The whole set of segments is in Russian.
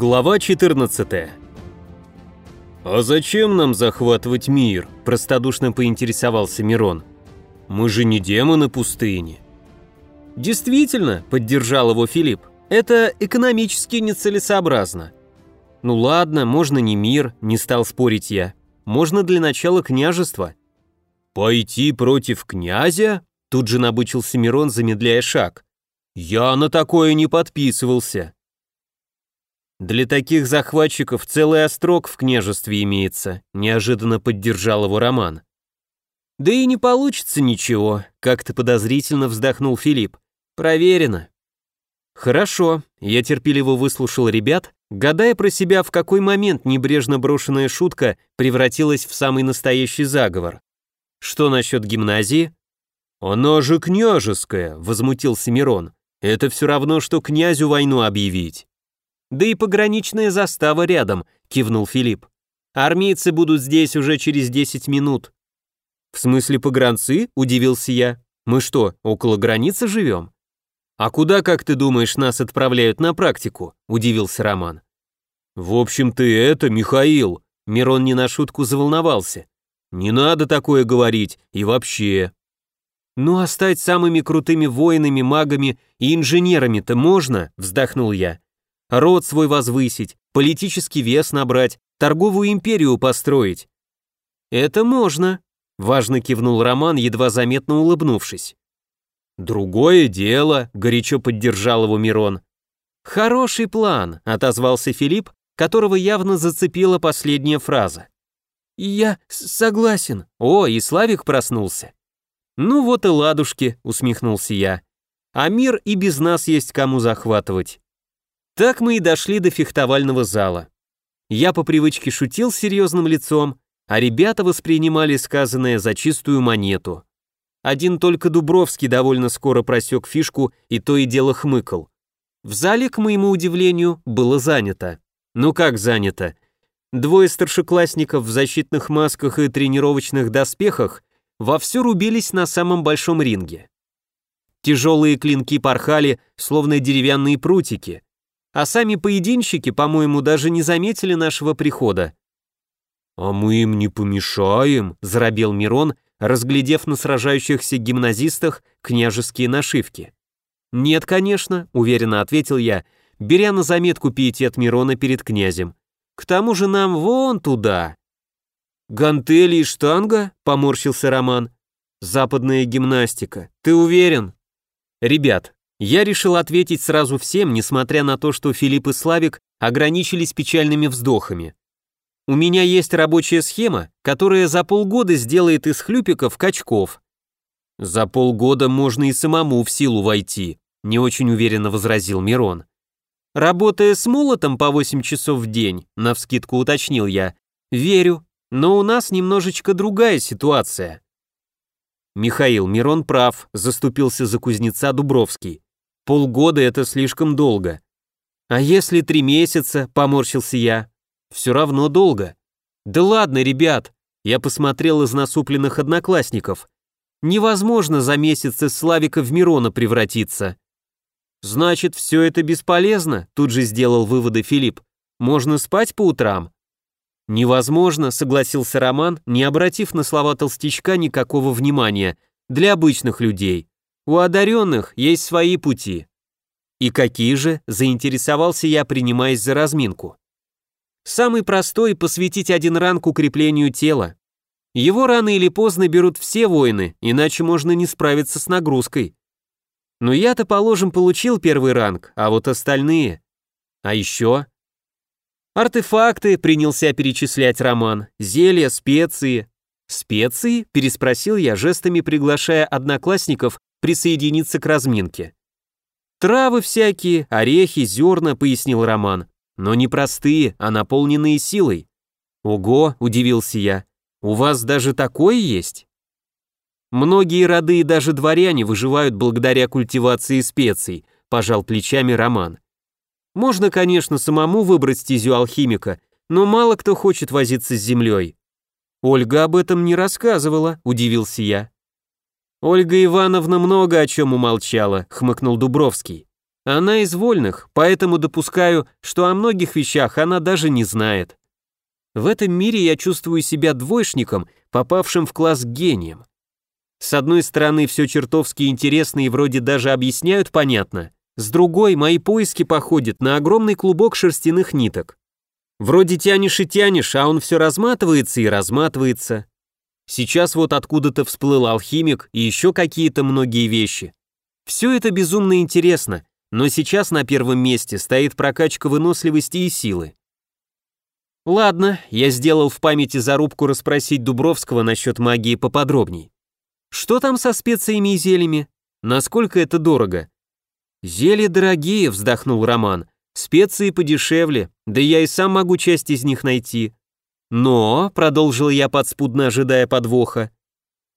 Глава 14 «А зачем нам захватывать мир?» – простодушно поинтересовался Мирон. «Мы же не демоны пустыни». «Действительно», – поддержал его Филипп, – «это экономически нецелесообразно». «Ну ладно, можно не мир», – не стал спорить я. «Можно для начала княжество». «Пойти против князя?» – тут же набычился Мирон, замедляя шаг. «Я на такое не подписывался». «Для таких захватчиков целый острог в княжестве имеется», неожиданно поддержал его Роман. «Да и не получится ничего», как-то подозрительно вздохнул Филипп. «Проверено». «Хорошо», я терпеливо выслушал ребят, гадая про себя, в какой момент небрежно брошенная шутка превратилась в самый настоящий заговор. «Что насчет гимназии?» «Она же княжеская», — возмутился Мирон. «Это все равно, что князю войну объявить». Да и пограничная застава рядом, кивнул Филипп. Армейцы будут здесь уже через 10 минут. В смысле погранцы? Удивился я. Мы что, около границы живем? А куда, как ты думаешь, нас отправляют на практику? Удивился Роман. В общем, ты это, Михаил. Мирон не на шутку заволновался. Не надо такое говорить, и вообще. Ну а стать самыми крутыми воинами, магами и инженерами-то можно, вздохнул я род свой возвысить, политический вес набрать, торговую империю построить. Это можно, важно кивнул Роман, едва заметно улыбнувшись. Другое дело, горячо поддержал его Мирон. Хороший план, отозвался Филипп, которого явно зацепила последняя фраза. Я согласен. О, и Славик проснулся. Ну вот и ладушки, усмехнулся я. А мир и без нас есть кому захватывать. Так мы и дошли до фехтовального зала. Я по привычке шутил серьезным лицом, а ребята воспринимали сказанное за чистую монету. Один только Дубровский довольно скоро просек фишку и то и дело хмыкал. В зале, к моему удивлению, было занято. Ну как занято? Двое старшеклассников в защитных масках и тренировочных доспехах вовсю рубились на самом большом ринге. Тяжелые клинки порхали, словно деревянные прутики, а сами поединщики, по-моему, даже не заметили нашего прихода. «А мы им не помешаем», — заробел Мирон, разглядев на сражающихся гимназистах княжеские нашивки. «Нет, конечно», — уверенно ответил я, беря на заметку пиетет Мирона перед князем. «К тому же нам вон туда». «Гантели и штанга?» — поморщился Роман. «Западная гимнастика. Ты уверен?» «Ребят, я решил ответить сразу всем, несмотря на то, что Филипп и Славик ограничились печальными вздохами. У меня есть рабочая схема, которая за полгода сделает из хлюпиков качков. За полгода можно и самому в силу войти, не очень уверенно возразил Мирон. Работая с молотом по 8 часов в день, навскидку уточнил я, верю, но у нас немножечко другая ситуация. Михаил Мирон прав, заступился за кузнеца Дубровский. Полгода это слишком долго. А если три месяца, поморщился я. Все равно долго. Да ладно, ребят, я посмотрел из насупленных одноклассников. Невозможно за месяц из Славика в Мирона превратиться. Значит, все это бесполезно, тут же сделал выводы Филипп. Можно спать по утрам? Невозможно, согласился Роман, не обратив на слова толстячка никакого внимания. Для обычных людей. У одаренных есть свои пути. И какие же, заинтересовался я, принимаясь за разминку. Самый простой – посвятить один ранг укреплению тела. Его рано или поздно берут все воины, иначе можно не справиться с нагрузкой. Но я-то, положим, получил первый ранг, а вот остальные... А еще... Артефакты, принялся перечислять Роман, зелья, специи. Специи? Переспросил я, жестами приглашая одноклассников присоединиться к разминке. «Травы всякие, орехи, зерна», — пояснил Роман, «но не простые, а наполненные силой». «Ого», — удивился я, — «у вас даже такое есть?» «Многие роды и даже дворяне выживают благодаря культивации специй», — пожал плечами Роман. «Можно, конечно, самому выбрать стезю алхимика, но мало кто хочет возиться с землей». «Ольга об этом не рассказывала», — удивился я. Ольга Ивановна много о чем умолчала, хмыкнул Дубровский. Она из вольных, поэтому допускаю, что о многих вещах она даже не знает. В этом мире я чувствую себя двоечником, попавшим в класс гением. С одной стороны, все чертовски интересно и вроде даже объясняют понятно, с другой, мои поиски походят на огромный клубок шерстяных ниток. Вроде тянешь и тянешь, а он все разматывается и разматывается. Сейчас вот откуда-то всплыл алхимик и еще какие-то многие вещи. Все это безумно интересно, но сейчас на первом месте стоит прокачка выносливости и силы. Ладно, я сделал в памяти зарубку расспросить Дубровского насчет магии поподробней. Что там со специями и зельями? Насколько это дорого? Зелья дорогие, вздохнул Роман. Специи подешевле, да я и сам могу часть из них найти. Но, продолжил я подспудно ожидая подвоха,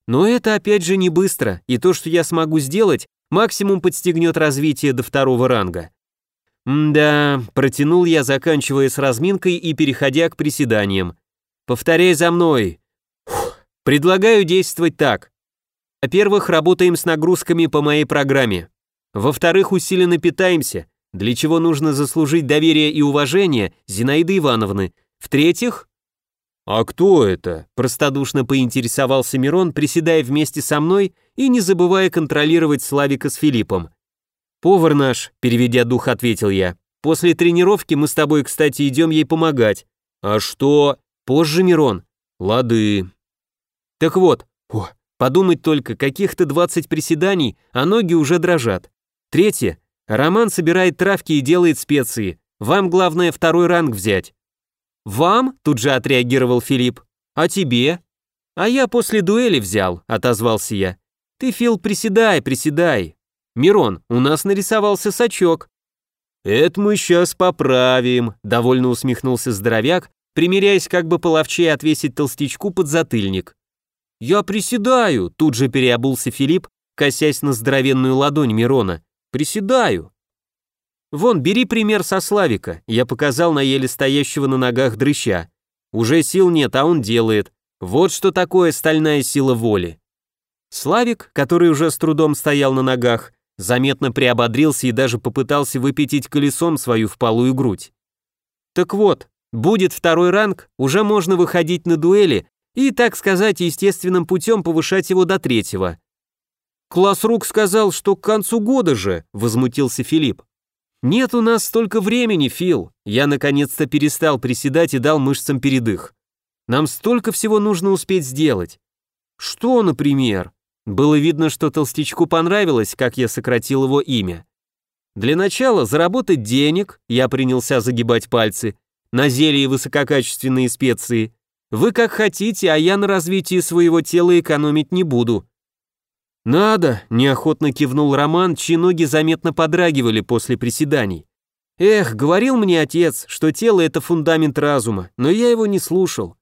но это опять же не быстро, и то, что я смогу сделать, максимум подстегнет развитие до второго ранга. «Да», — протянул я, заканчивая с разминкой и переходя к приседаниям. «Повторяй за мной. Предлагаю действовать так. Во-первых, работаем с нагрузками по моей программе. Во-вторых, усиленно питаемся, для чего нужно заслужить доверие и уважение Зинаиды Ивановны. В-третьих... «А кто это?» – простодушно поинтересовался Мирон, приседая вместе со мной и не забывая контролировать Славика с Филиппом. «Повар наш», – переведя дух, ответил я. «После тренировки мы с тобой, кстати, идем ей помогать». «А что?» «Позже, Мирон». «Лады». «Так вот, о, подумать только, каких-то 20 приседаний, а ноги уже дрожат. Третье. Роман собирает травки и делает специи. Вам главное второй ранг взять». «Вам?» – тут же отреагировал Филипп. «А тебе?» «А я после дуэли взял», – отозвался я. «Ты, Фил, приседай, приседай. Мирон, у нас нарисовался сачок». «Это мы сейчас поправим», – довольно усмехнулся здоровяк, примеряясь как бы половчей отвесить толстячку под затыльник. «Я приседаю», – тут же переобулся Филипп, косясь на здоровенную ладонь Мирона. Приседаю. Вон, бери пример со Славика. Я показал на еле стоящего на ногах дрыща. Уже сил нет, а он делает. Вот что такое стальная сила воли. Славик, который уже с трудом стоял на ногах, заметно приободрился и даже попытался выпятить колесом свою впалую грудь. Так вот, будет второй ранг, уже можно выходить на дуэли и, так сказать, естественным путем повышать его до третьего. «Классрук сказал, что к концу года же», — возмутился Филипп. «Нет у нас столько времени, Фил. Я наконец-то перестал приседать и дал мышцам передых. Нам столько всего нужно успеть сделать». «Что, например?» Было видно, что толстячку понравилось, как я сократил его имя. Для начала заработать денег, я принялся загибать пальцы, на зелье и высококачественные специи. Вы как хотите, а я на развитии своего тела экономить не буду. «Надо», — неохотно кивнул Роман, чьи ноги заметно подрагивали после приседаний. «Эх, говорил мне отец, что тело — это фундамент разума, но я его не слушал».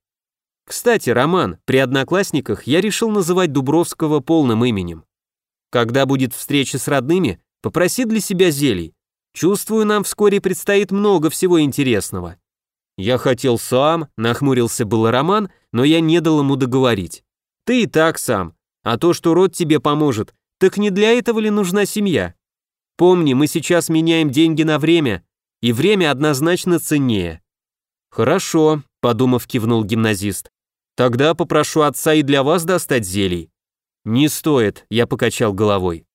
Кстати, Роман, при одноклассниках я решил называть Дубровского полным именем. Когда будет встреча с родными, попроси для себя зелий. Чувствую, нам вскоре предстоит много всего интересного. Я хотел сам, нахмурился был Роман, но я не дал ему договорить. Ты и так сам, а то, что род тебе поможет, так не для этого ли нужна семья? Помни, мы сейчас меняем деньги на время, и время однозначно ценнее. Хорошо, подумав, кивнул гимназист. Тогда попрошу отца и для вас достать зелий. Не стоит, я покачал головой.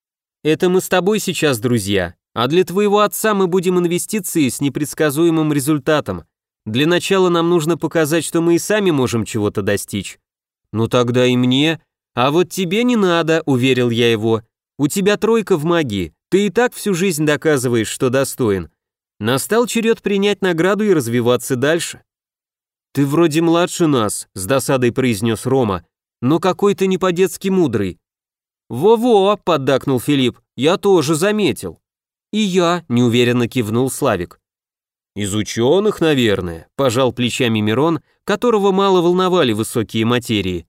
Это мы с тобой сейчас друзья, а для твоего отца мы будем инвестиции с непредсказуемым результатом. Для начала нам нужно показать, что мы и сами можем чего-то достичь. Ну тогда и мне, «А вот тебе не надо», — уверил я его. «У тебя тройка в магии, ты и так всю жизнь доказываешь, что достоин. Настал черед принять награду и развиваться дальше». «Ты вроде младше нас», — с досадой произнес Рома, «но какой-то не по-детски мудрый». «Во-во», — поддакнул Филипп, — «я тоже заметил». «И я», — неуверенно кивнул Славик. «Из ученых, наверное», — пожал плечами Мирон, которого мало волновали высокие материи.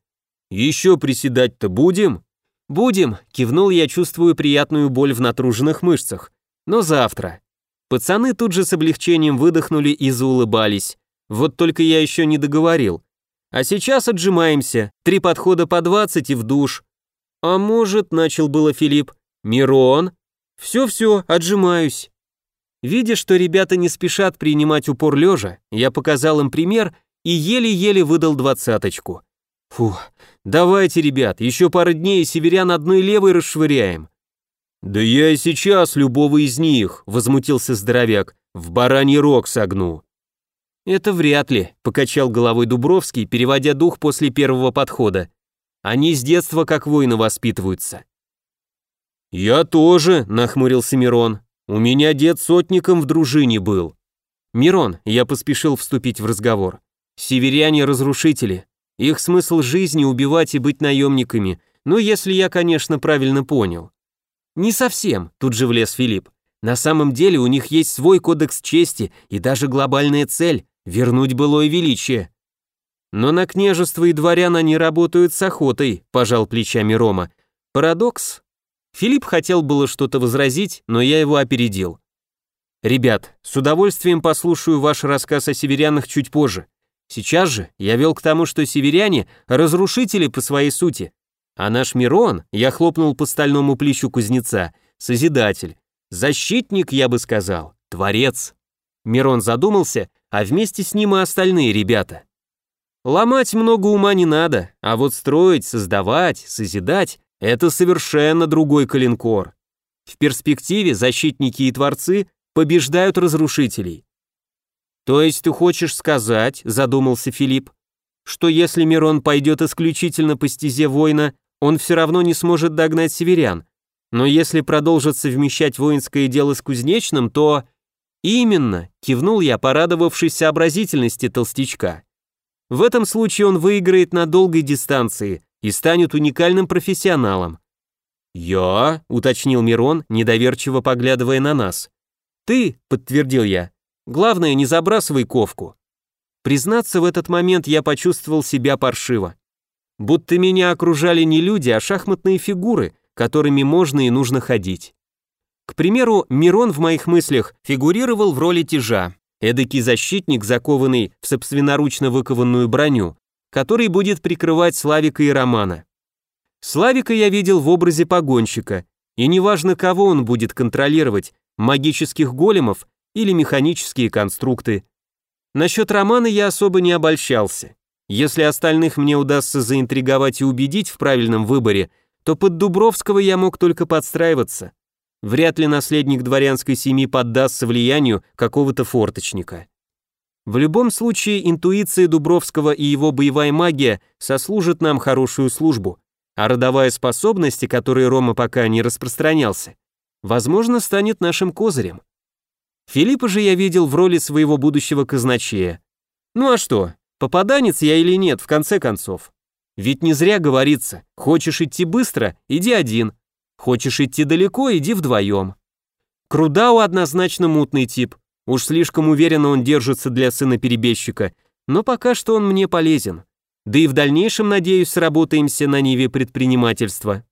«Еще приседать-то будем?» «Будем», — кивнул я, чувствую приятную боль в натруженных мышцах. «Но завтра». Пацаны тут же с облегчением выдохнули и заулыбались. Вот только я еще не договорил. А сейчас отжимаемся. Три подхода по двадцать и в душ. А может, начал было Филипп. Мирон? Все-все, отжимаюсь. Видя, что ребята не спешат принимать упор лежа, я показал им пример и еле-еле выдал двадцаточку. Фух, давайте, ребят, еще пару дней северян одной левой расшвыряем. Да я и сейчас любого из них, возмутился здоровяк, в бараний рог согну. Это вряд ли, покачал головой Дубровский, переводя дух после первого подхода. Они с детства как воины воспитываются. Я тоже, нахмурился Мирон. У меня дед сотником в дружине был. Мирон, я поспешил вступить в разговор. Северяне разрушители. Их смысл жизни убивать и быть наемниками. Ну, если я, конечно, правильно понял. Не совсем, тут же влез Филипп. На самом деле у них есть свой кодекс чести и даже глобальная цель – вернуть былое величие. Но на княжество и дворян они работают с охотой, пожал плечами Рома. Парадокс? Филипп хотел было что-то возразить, но я его опередил. Ребят, с удовольствием послушаю ваш рассказ о северянах чуть позже. Сейчас же я вел к тому, что северяне – разрушители по своей сути, а наш Мирон, я хлопнул по стальному плечу кузнеца, созидатель, защитник, я бы сказал, творец. Мирон задумался, а вместе с ним и остальные ребята. Ломать много ума не надо, а вот строить, создавать, созидать – это совершенно другой калинкор. В перспективе защитники и творцы побеждают разрушителей. То есть ты хочешь сказать, задумался Филипп, что если Мирон пойдет исключительно по стезе воина, он все равно не сможет догнать северян. Но если продолжит совмещать воинское дело с кузнечным, то... Именно, кивнул я, порадовавшись сообразительности толстячка. В этом случае он выиграет на долгой дистанции и станет уникальным профессионалом. «Я?» — уточнил Мирон, недоверчиво поглядывая на нас. «Ты», — подтвердил я. «Главное, не забрасывай ковку». Признаться, в этот момент я почувствовал себя паршиво. Будто меня окружали не люди, а шахматные фигуры, которыми можно и нужно ходить. К примеру, Мирон в моих мыслях фигурировал в роли тяжа, эдакий защитник, закованный в собственноручно выкованную броню, который будет прикрывать Славика и Романа. Славика я видел в образе погонщика, и неважно, кого он будет контролировать, магических големов или механические конструкты. Насчет Романа я особо не обольщался. Если остальных мне удастся заинтриговать и убедить в правильном выборе, то под Дубровского я мог только подстраиваться. Вряд ли наследник дворянской семьи поддастся влиянию какого-то форточника. В любом случае, интуиция Дубровского и его боевая магия сослужат нам хорошую службу, а родовая способность, о которой Рома пока не распространялся, возможно, станет нашим козырем. Филиппа же я видел в роли своего будущего казначея. Ну а что, Попаданец я или нет, в конце концов. Ведь не зря говорится, хочешь идти быстро, иди один. Хочешь идти далеко, иди вдвоем. Крудау однозначно мутный тип. Уж слишком уверенно он держится для сына перебежчика, но пока что он мне полезен. Да и в дальнейшем, надеюсь, сработаемся на ниве предпринимательства.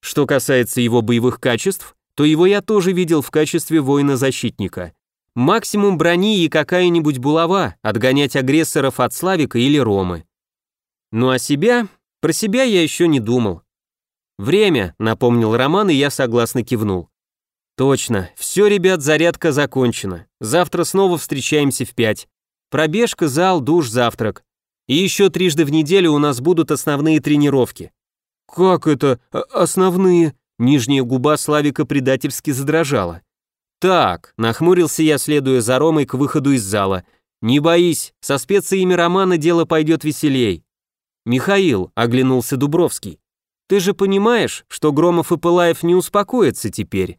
Что касается его боевых качеств, то его я тоже видел в качестве воина-защитника. Максимум брони и какая-нибудь булава, отгонять агрессоров от Славика или Ромы. Ну а себя? Про себя я еще не думал. Время, напомнил Роман, и я согласно кивнул. Точно, все, ребят, зарядка закончена. Завтра снова встречаемся в пять. Пробежка, зал, душ, завтрак. И еще трижды в неделю у нас будут основные тренировки. Как это основные? Нижняя губа Славика предательски задрожала. «Так», — нахмурился я, следуя за Ромой к выходу из зала. «Не боись, со специями романа дело пойдет веселей». «Михаил», — оглянулся Дубровский, «ты же понимаешь, что Громов и Пылаев не успокоятся теперь?»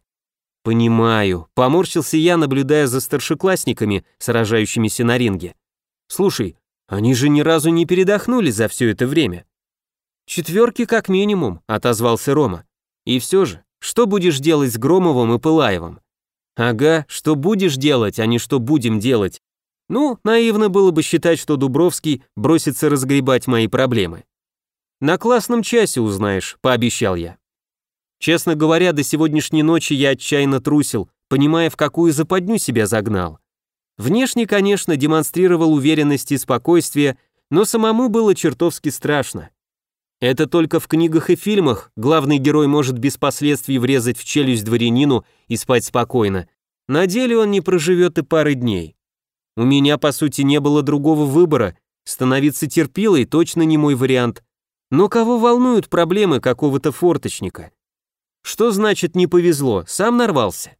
«Понимаю», — поморщился я, наблюдая за старшеклассниками, сражающимися на ринге. «Слушай, они же ни разу не передохнули за все это время». «Четверки как минимум», — отозвался Рома. «И все же, что будешь делать с Громовым и Пылаевым?» Ага, что будешь делать, а не что будем делать. Ну, наивно было бы считать, что Дубровский бросится разгребать мои проблемы. На классном часе узнаешь, пообещал я. Честно говоря, до сегодняшней ночи я отчаянно трусил, понимая, в какую западню себя загнал. Внешне, конечно, демонстрировал уверенность и спокойствие, но самому было чертовски страшно. Это только в книгах и фильмах главный герой может без последствий врезать в челюсть дворянину и спать спокойно. На деле он не проживет и пары дней. У меня, по сути, не было другого выбора. Становиться терпилой точно не мой вариант. Но кого волнуют проблемы какого-то форточника? Что значит не повезло, сам нарвался?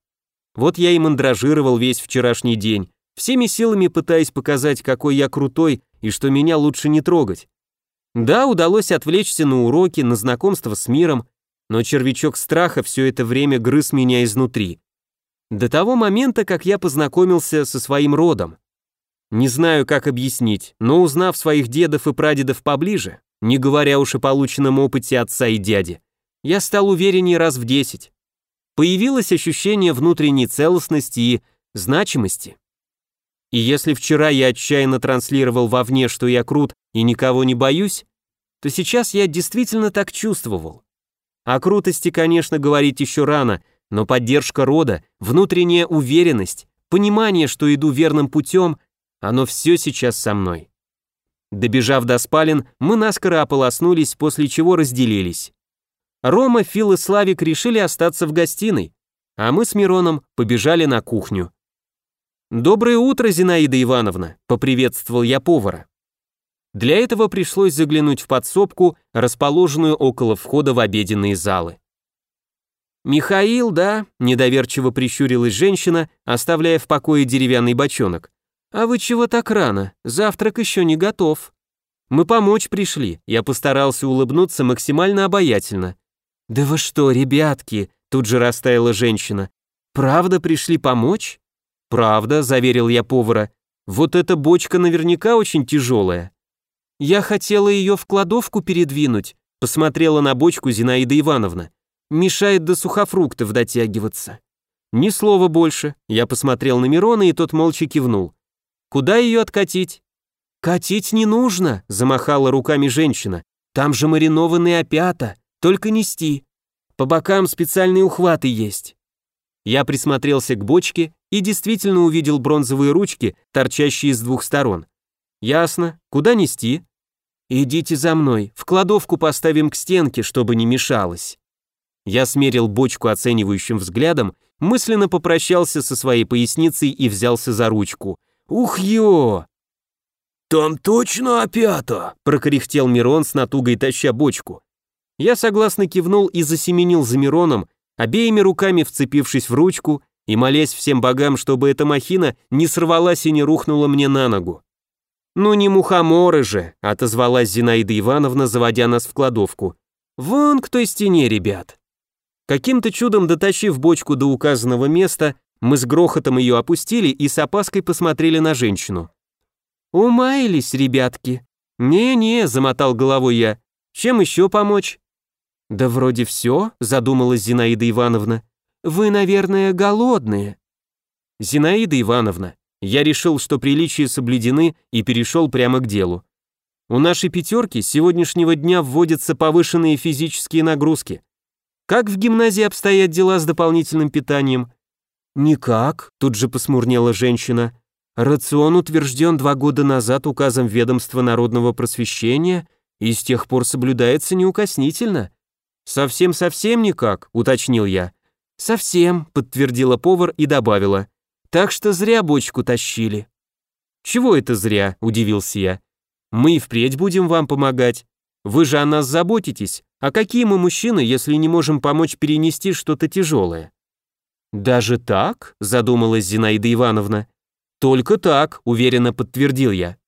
Вот я и мандражировал весь вчерашний день, всеми силами пытаясь показать, какой я крутой и что меня лучше не трогать. Да, удалось отвлечься на уроки, на знакомство с миром, но червячок страха все это время грыз меня изнутри. До того момента, как я познакомился со своим родом. Не знаю, как объяснить, но узнав своих дедов и прадедов поближе, не говоря уж о полученном опыте отца и дяди, я стал увереннее раз в десять. Появилось ощущение внутренней целостности и значимости. И если вчера я отчаянно транслировал вовне, что я крут и никого не боюсь, то сейчас я действительно так чувствовал. О крутости, конечно, говорить еще рано, но поддержка рода, внутренняя уверенность, понимание, что иду верным путем, оно все сейчас со мной. Добежав до спален, мы наскоро ополоснулись, после чего разделились. Рома, Фил и Славик решили остаться в гостиной, а мы с Мироном побежали на кухню. «Доброе утро, Зинаида Ивановна», — поприветствовал я повара. Для этого пришлось заглянуть в подсобку, расположенную около входа в обеденные залы. «Михаил, да?» – недоверчиво прищурилась женщина, оставляя в покое деревянный бочонок. «А вы чего так рано? Завтрак еще не готов». «Мы помочь пришли», я постарался улыбнуться максимально обаятельно. «Да вы что, ребятки?» – тут же растаяла женщина. «Правда пришли помочь?» «Правда», — заверил я повара. «Вот эта бочка наверняка очень тяжелая». «Я хотела ее в кладовку передвинуть», — посмотрела на бочку Зинаида Ивановна. «Мешает до сухофруктов дотягиваться». «Ни слова больше», — я посмотрел на Мирона, и тот молча кивнул. «Куда ее откатить?» «Катить не нужно», — замахала руками женщина. «Там же маринованные опята, только нести. По бокам специальные ухваты есть». Я присмотрелся к бочке и действительно увидел бронзовые ручки, торчащие с двух сторон. Ясно. Куда нести? Идите за мной, в кладовку поставим к стенке, чтобы не мешалось. Я смерил бочку оценивающим взглядом, мысленно попрощался со своей поясницей и взялся за ручку. Ух ё! «Там точно опята!» – прокряхтел Мирон с натугой таща бочку. Я согласно кивнул и засеменил за Мироном, обеими руками вцепившись в ручку и молясь всем богам, чтобы эта махина не сорвалась и не рухнула мне на ногу. «Ну не мухоморы же», — отозвалась Зинаида Ивановна, заводя нас в кладовку. «Вон к той стене, ребят». Каким-то чудом дотащив бочку до указанного места, мы с грохотом ее опустили и с опаской посмотрели на женщину. «Умаялись, ребятки». «Не-не», — замотал головой я. «Чем еще помочь?» «Да вроде все», — задумалась Зинаида Ивановна. Вы, наверное, голодные. Зинаида Ивановна, я решил, что приличия соблюдены и перешел прямо к делу. У нашей пятерки с сегодняшнего дня вводятся повышенные физические нагрузки. Как в гимназии обстоят дела с дополнительным питанием? Никак, тут же посмурнела женщина. Рацион утвержден два года назад указом ведомства народного просвещения и с тех пор соблюдается неукоснительно. Совсем-совсем никак, уточнил я. «Совсем», — подтвердила повар и добавила. «Так что зря бочку тащили». «Чего это зря?» — удивился я. «Мы и впредь будем вам помогать. Вы же о нас заботитесь. А какие мы мужчины, если не можем помочь перенести что-то тяжелое?» «Даже так?» — задумалась Зинаида Ивановна. «Только так», — уверенно подтвердил я.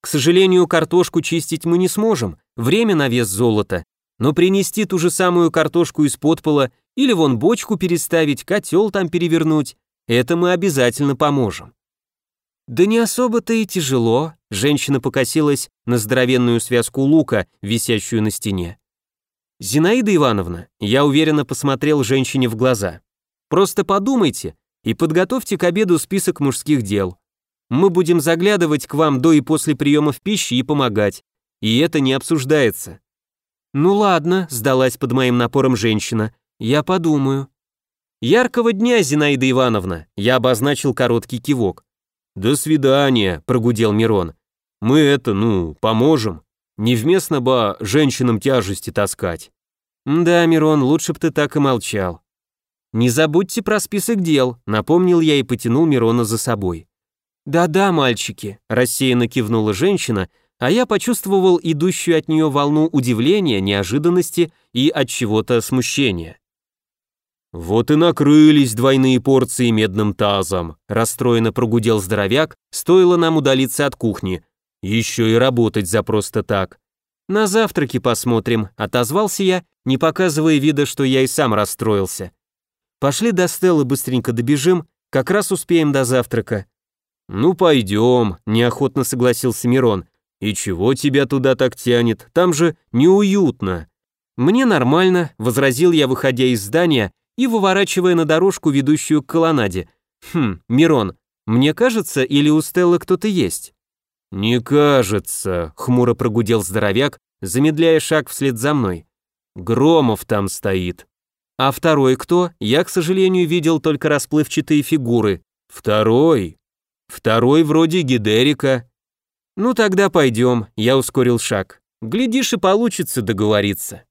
«К сожалению, картошку чистить мы не сможем, время на вес золота, но принести ту же самую картошку из-под пола или вон бочку переставить, котел там перевернуть. Это мы обязательно поможем. Да не особо-то и тяжело. Женщина покосилась на здоровенную связку лука, висящую на стене. Зинаида Ивановна, я уверенно посмотрел женщине в глаза. Просто подумайте и подготовьте к обеду список мужских дел. Мы будем заглядывать к вам до и после приемов пищи и помогать. И это не обсуждается. Ну ладно, сдалась под моим напором женщина. «Я подумаю». «Яркого дня, Зинаида Ивановна!» Я обозначил короткий кивок. «До свидания», — прогудел Мирон. «Мы это, ну, поможем». Невместно бы женщинам тяжести таскать. Да, Мирон, лучше б ты так и молчал. Не забудьте про список дел, напомнил я и потянул Мирона за собой. Да-да, мальчики, рассеянно кивнула женщина, а я почувствовал идущую от нее волну удивления, неожиданности и от чего-то смущения. «Вот и накрылись двойные порции медным тазом», расстроенно прогудел здоровяк, стоило нам удалиться от кухни. «Еще и работать за просто так». «На завтраке посмотрим», отозвался я, не показывая вида, что я и сам расстроился. «Пошли до Стеллы быстренько добежим, как раз успеем до завтрака». «Ну пойдем», неохотно согласился Мирон. «И чего тебя туда так тянет? Там же неуютно». «Мне нормально», возразил я, выходя из здания и выворачивая на дорожку, ведущую к колоннаде. «Хм, Мирон, мне кажется, или у Стеллы кто-то есть?» «Не кажется», — хмуро прогудел здоровяк, замедляя шаг вслед за мной. «Громов там стоит». «А второй кто? Я, к сожалению, видел только расплывчатые фигуры». «Второй? Второй вроде Гидерика». «Ну тогда пойдем», — я ускорил шаг. «Глядишь и получится договориться».